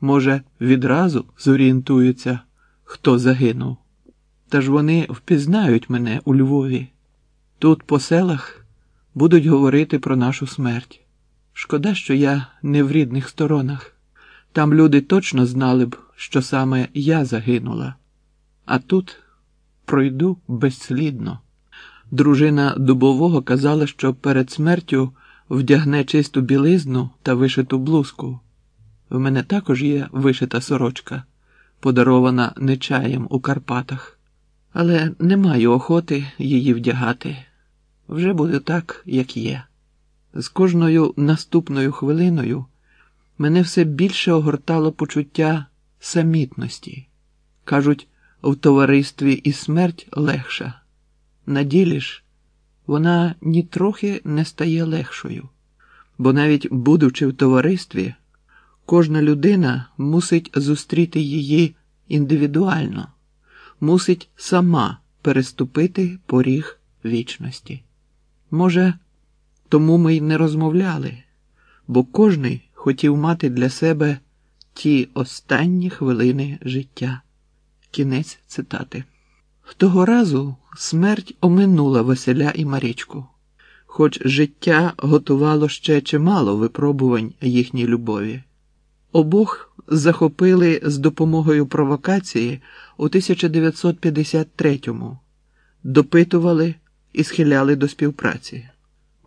Може, відразу зорієнтуються, хто загинув. Та ж вони впізнають мене у Львові. Тут, по селах, будуть говорити про нашу смерть. Шкода, що я не в рідних сторонах. Там люди точно знали б, що саме я загинула. А тут пройду безслідно. Дружина дубового казала, що перед смертю вдягне чисту білизну та вишиту блузку. В мене також є вишита сорочка, подарована нечаєм у Карпатах, але не маю охоти її вдягати. Вже буде так, як є. З кожною наступною хвилиною мене все більше огортало почуття самітності. Кажуть, в товаристві і смерть легша. На ділі ж вона нітрохи не стає легшою, бо навіть будучи в товаристві, кожна людина мусить зустріти її індивідуально, мусить сама переступити поріг вічності. Може, тому ми й не розмовляли, бо кожний хотів мати для себе ті останні хвилини життя. Кінець цитати. Того разу смерть оминула Василя і Марічку, хоч життя готувало ще чимало випробувань їхній любові. Обох захопили з допомогою провокації у 1953-му, допитували і схиляли до співпраці.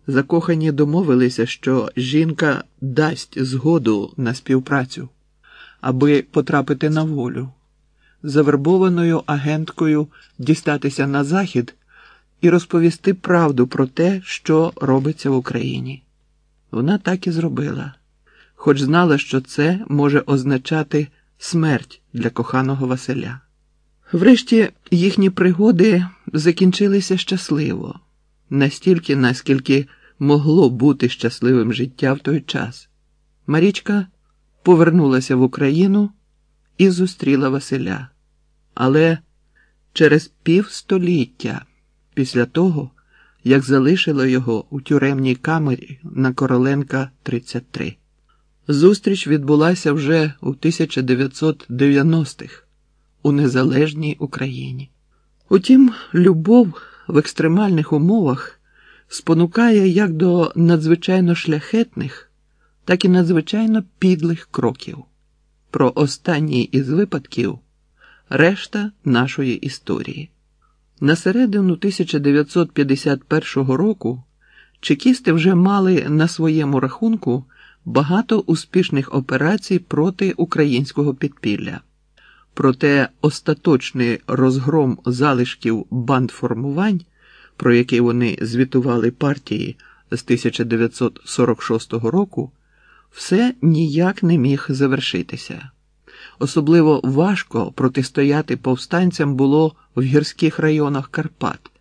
Закохані домовилися, що жінка дасть згоду на співпрацю, аби потрапити на волю, завербованою агенткою дістатися на захід і розповісти правду про те, що робиться в Україні. Вона так і зробила, хоч знала, що це може означати смерть для коханого Василя. Врешті їхні пригоди закінчилися щасливо, настільки, наскільки могло бути щасливим життя в той час. Марічка повернулася в Україну і зустріла Василя. Але через півстоліття після того, як залишила його у тюремній камері на Короленка 33. Зустріч відбулася вже у 1990-х у незалежній Україні. Утім, любов в екстремальних умовах спонукає як до надзвичайно шляхетних, так і надзвичайно підлих кроків. Про останній із випадків решта нашої історії. На середину 1951 року чекісти вже мали на своєму рахунку багато успішних операцій проти українського підпілля. Проте остаточний розгром залишків бандформувань, про які вони звітували партії з 1946 року, все ніяк не міг завершитися. Особливо важко протистояти повстанцям було в гірських районах Карпат,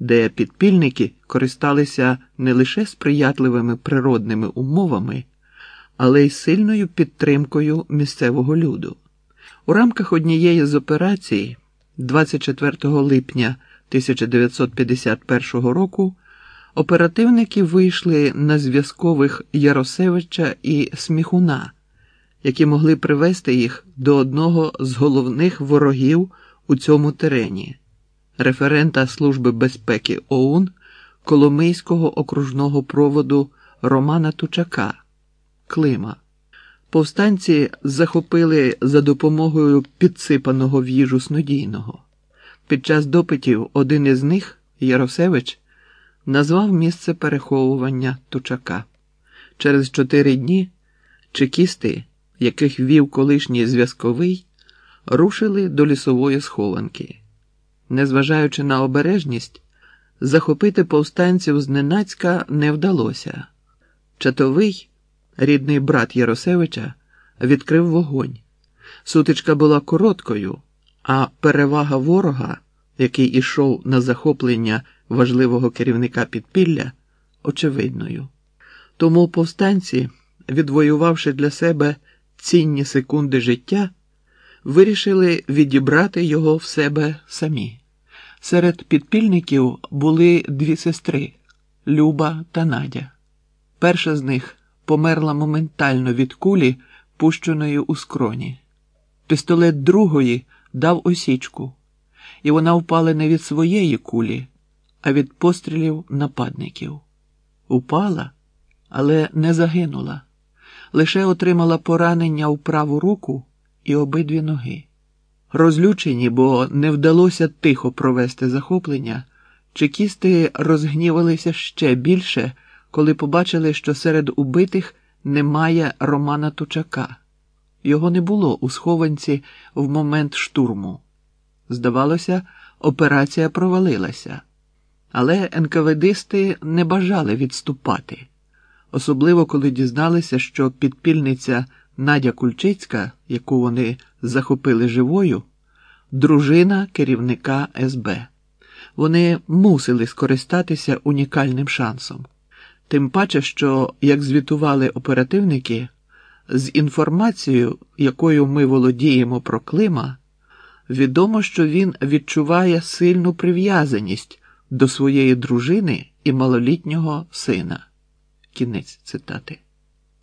де підпільники користалися не лише сприятливими природними умовами, але й сильною підтримкою місцевого люду. У рамках однієї з операцій, 24 липня 1951 року, оперативники вийшли на зв'язкових Яросевича і Сміхуна, які могли привести їх до одного з головних ворогів у цьому терені референта Служби безпеки ОУН Коломийського окружного проводу Романа Тучака Клима. Повстанці захопили за допомогою підсипаного в їжу снодійного. Під час допитів один із них, Яросевич, назвав місце переховування Тучака. Через чотири дні чекісти, яких вів колишній зв'язковий, рушили до лісової схованки. Незважаючи на обережність, захопити повстанців зненацька не вдалося. Чатовий рідний брат Яросевича, відкрив вогонь. Сутичка була короткою, а перевага ворога, який ішов на захоплення важливого керівника підпілля, очевидною. Тому повстанці, відвоювавши для себе цінні секунди життя, вирішили відібрати його в себе самі. Серед підпільників були дві сестри Люба та Надя. Перша з них померла моментально від кулі, пущеної у скроні. Пістолет другої дав осічку, і вона впала не від своєї кулі, а від пострілів нападників. Упала, але не загинула, лише отримала поранення в праву руку і обидві ноги. Розлючені, бо не вдалося тихо провести захоплення, чекісти розгнівалися ще більше, коли побачили, що серед убитих немає Романа Тучака. Його не було у схованці в момент штурму. Здавалося, операція провалилася, але НКВДисти не бажали відступати, особливо коли дізналися, що підпільниця Надя Кульчицька, яку вони захопили живою, дружина керівника СБ. Вони мусили скористатися унікальним шансом. Тим паче, що, як звітували оперативники, з інформацією, якою ми володіємо про Клима, відомо, що він відчуває сильну прив'язаність до своєї дружини і малолітнього сина. Кінець цитати.